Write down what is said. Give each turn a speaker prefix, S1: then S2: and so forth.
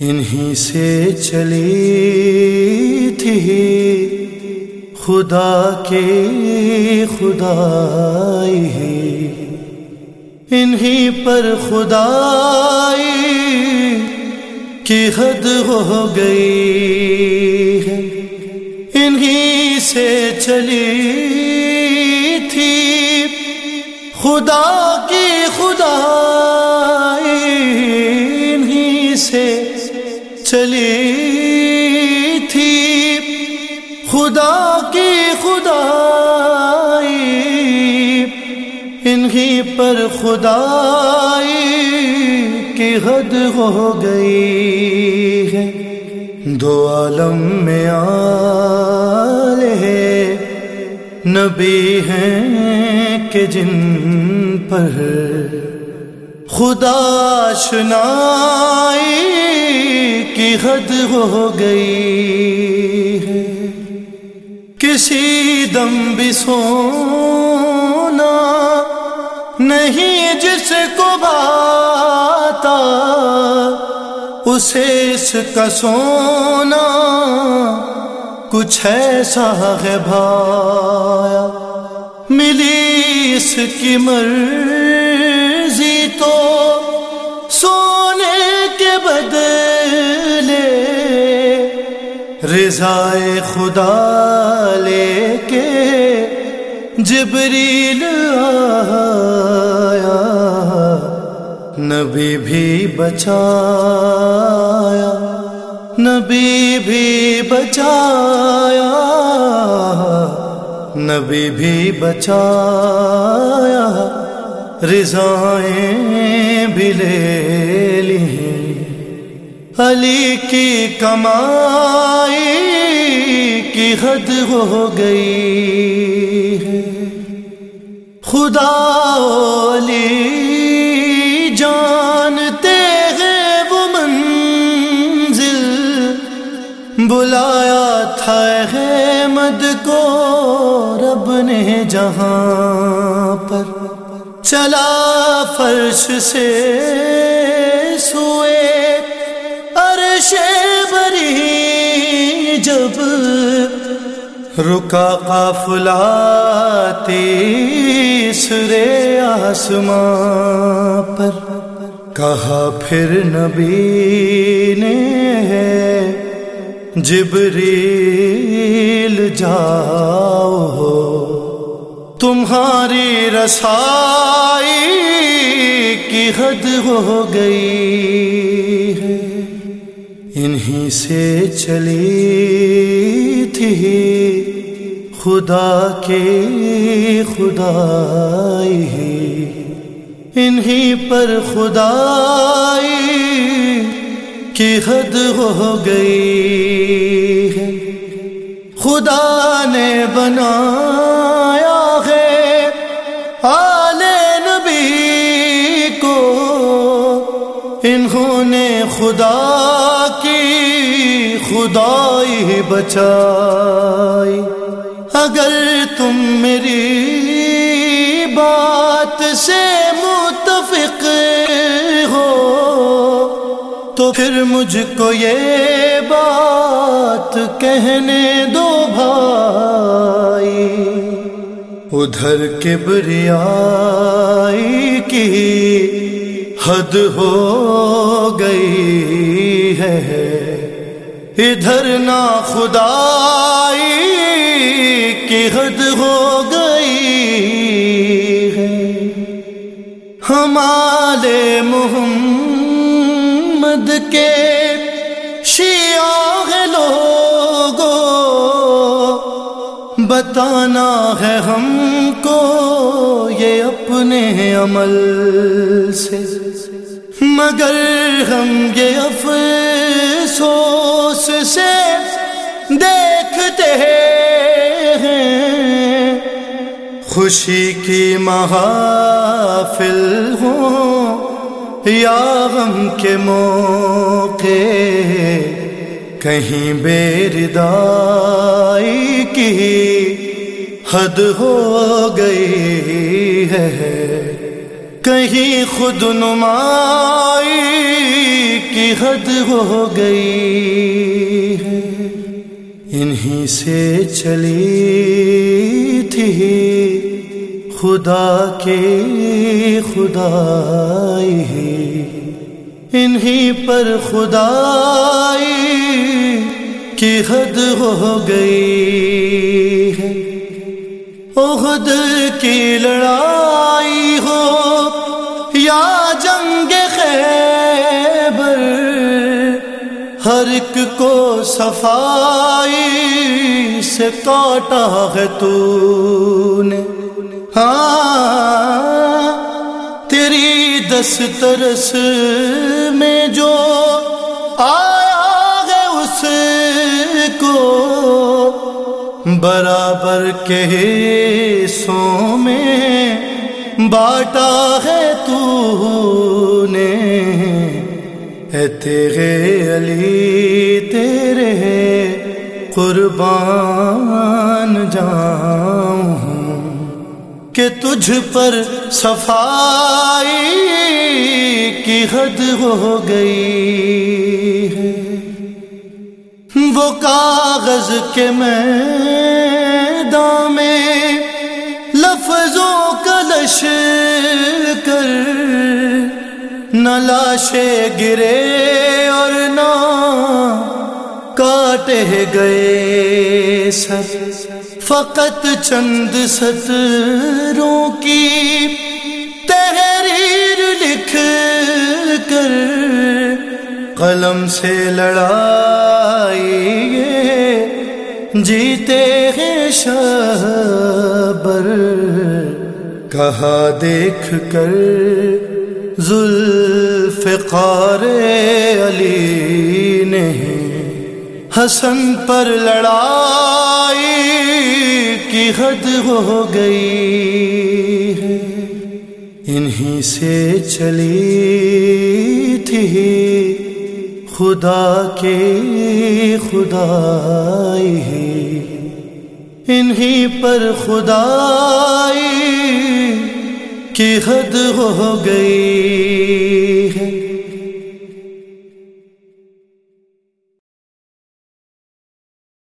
S1: انہی سے چلی تھی خدا کے خدائی انہی پر خدائی کی حد ہو گئی ہے۔ انہی سے چلی تھی خدا کی خدائی۔ چلی تھی۔ خدا کی خدائی۔ انہی پر خدائی کی حد ہو گئی ہے۔ دو عالم میں آلے نبی ہیں کہ جن پر۔ خدا شنائی کی حد ہو گئی ہے۔ کسی دم بھی سونا نہیں جس کو باتا اسے اس کا سونا۔ کچھ ایسا ہے بھایا، ملی اس کی مرضی۔ رضائے خدا لے کے جبریل آیا، نبی بھی بچایا، نبی بھی بچایا، نبی بھی بچایا، رضائیں بھی لے لی علی کی کمائی کی حد ہو گئی ہے۔ خدا علی جانتے ہیں وہ منزل۔ بلایا تھا احمد کو رب نے جہاں پر۔ چلا فرش سے سوئے عرش بری۔ رکا قافلہ تیسرے آسمان پر۔ کہا پھر نبی نے جبریل جاؤ تمہاری رسائی کی حد ہو گئی ہے۔ انہی سے چلی تھی۔ خدا کے خدائی انہی پر خدائی کی حد ہو گئی ہے۔ خدا نے بنایا ہے آل نبی کو۔ انہوں نے خدا کی خدائی بچائی۔ اگر تم میری بات سے متفق ہو، تو پھر مجھ کو یہ بات کہنے دو بھائی۔ ادھر کبریائی کی حد ہو گئی ہے، ادھر نہ خدائی کی حد ہو گئی ہے۔ ہمارے محمد کے شیعہ لوگوں بتانا ہے ہم کو یہ اپنے عمل سے۔ مگر ہم یہ افسوس سے دیکھتے ہیں۔ خوشی کی محافل ہوں یا غم کے موقع۔ کہیں بیردائی کی حد ہو گئی ہے۔ کہیں خود نمائی کی حد ہو گئی ہے۔ انہی سے چلی تھی خدا کے خدائی انہی پر خدائی کی حد ہو گئی ہے۔ عہد کی لڑائی ہو یا جنگ خیبر، ہر ایک صفائی سے کاٹا ہے تو نے ہاں تیری دس ترس میں جو آیا ہے اس کو برابر کے سو میں باٹا ہے تو اے تیرے علی، تیرے قربان جاؤں کہ تجھ پر صفائی کی حد ہو گئی ہے۔ وہ کاغذ کے میں میں لفظوں کا لش کر نہ لاشے گرے اور نہ کاٹے گئے سر۔ فقط چند ستروں کی تحریر لکھ کر قلم سے لڑائی جیتے ہیں شبر کہا دیکھ کر ذوالفقار علی نے حسن پر لڑائی کی حد ہو گئی ہے۔ انہی سے چلی تھی خدا کے خدائی انہی پر خدائی کی حد ہو گئی ہے۔